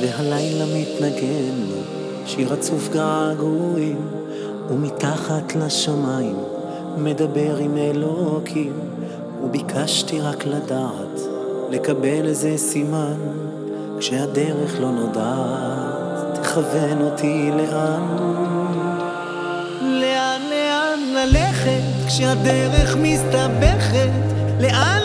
והלילה מתנגן לו שיר עצוב געגועים, ומתחת לשמיים מדבר עם אלוקים, וביקשתי רק לדעת, לקבל איזה סימן, כשהדרך לא נודעת, תכוון אותי לאן. לאן, לאן ללכת כשהדרך מסתבכת? לאן,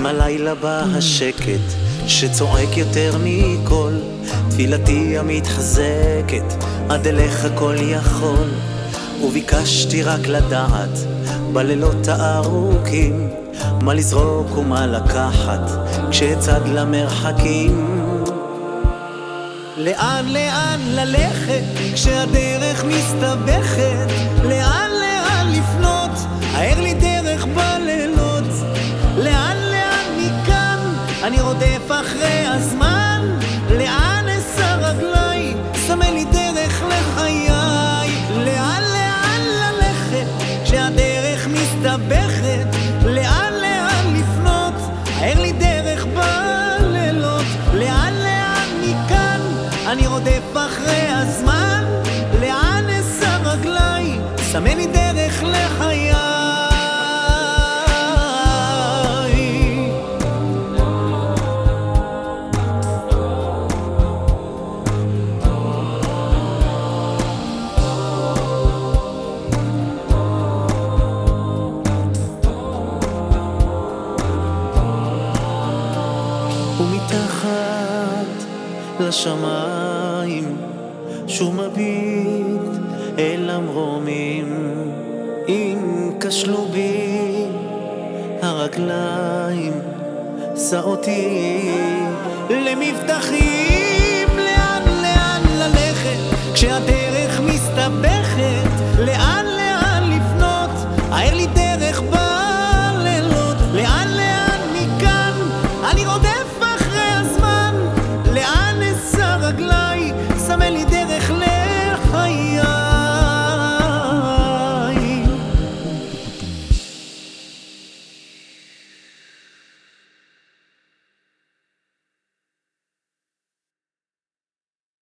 אם הלילה בא השקט שצועק יותר מכל, תפילתי המתחזקת עד אליך כל יכול, וביקשתי רק לדעת בלילות הארוכים מה לזרוק ומה לקחת כשאצעד למרחקים. לאן לאן ללכת כשהדרך מסתבכת? לאן רודף אחרי הזמן, לאן אשא רגליי? סמן לי דרך לחיי. ומתחת לשמיים שוב מביט אל המרומים אם כשלו בי הרגליים שא אותי למבטחים, לאן לאן ללכת כשהדרך מסתבכת? לאן לאן לפנות? האר לי דרך